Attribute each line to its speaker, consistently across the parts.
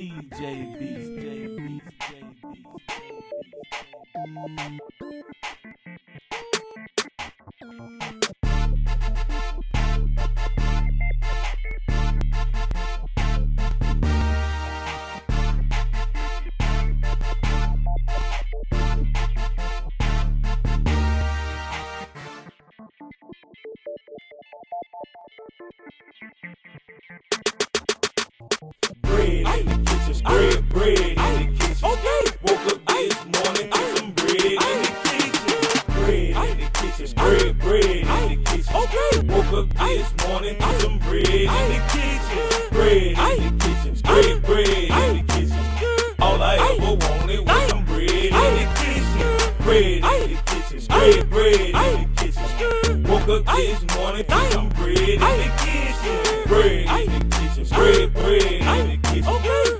Speaker 1: DJ Beats, DJ Beats, DJ
Speaker 2: Bread in the kitchen, bread, bread in the kitchen.
Speaker 1: Okay.
Speaker 2: Woke up this morning some bread in the kitchen. Bread in the kitchen, bread, bread in the kitchen.
Speaker 1: Okay.
Speaker 2: Woke up this morning some bread in the kitchen. Bread in the kitchen, bread, bread in the kitchen. All I ever wanted was some bread in the kitchen. Bread in the kitchen, bread, bread in the kitchen. Woke up this morning kitchen, bread, bread in the kitchen.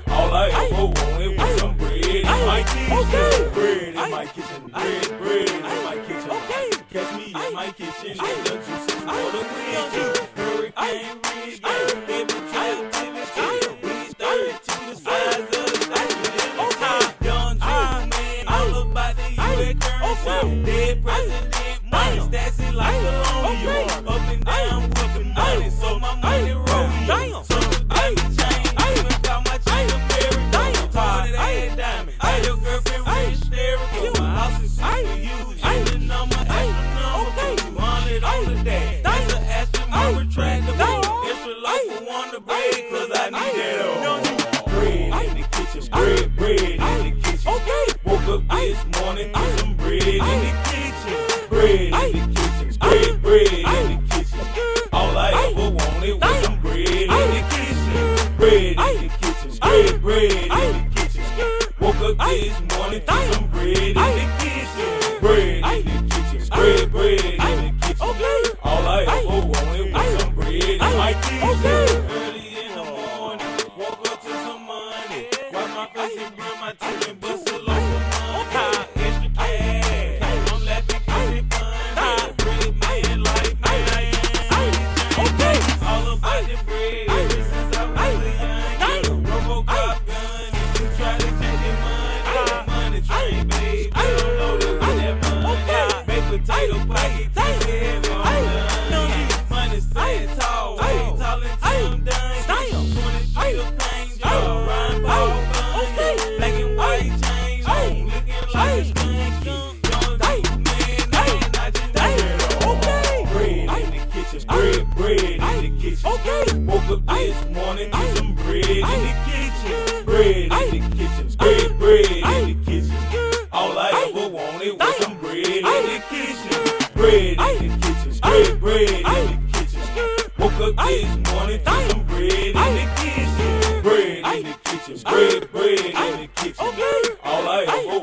Speaker 2: All I ever wanted was some bread in my kitchen. Bread in my kitchen, bread, bread in my kitchen. Catch me in my kitchen, and the juices for the kitchen. Hurricane Ridge, every trip to the tail. We started to the size of the You the number, extra number. 200 on the day. That's an Martin retractable. Extra life for one to break, cause I need that all. Bread in the kitchen, bread, bread in the kitchen. Woke up this morning to some bread in the kitchen. Bread in the kitchen, bread, bread in the kitchen. All I ever wanted was some bread in the kitchen. Bread in the kitchen, bread, bread in the kitchen. Woke up this morning to some bread in. Bread in the kitchen, bread, bread in the kitchen. All I ever wanted was some bread in my kitchen. Early in the morning, woke up to some money. Wipe my face and brush my teeth and bust a loaf of money. Extra cash, I'm laughing 'cause it funny. Bread man. Like me, I am. All about the bread. Ever since I was a young kid. Robocop gun, if you try to take the money, money train, baby. Potato pocket, keep it heavy on done. Money stand tall, way tall until I'm done. 23 the pain job, Ryan Paul gun. Black and white chains on, looking like a skunk. Young man, man, I just Bread in the kitchen, bread, bread in the kitchen. Woke up this morning to some bread in the kitchen. Bread in the kitchen, Woke up this morning to some bread in the kitchen. Bread in the kitchen. Bread, bread in the kitchen. All I ever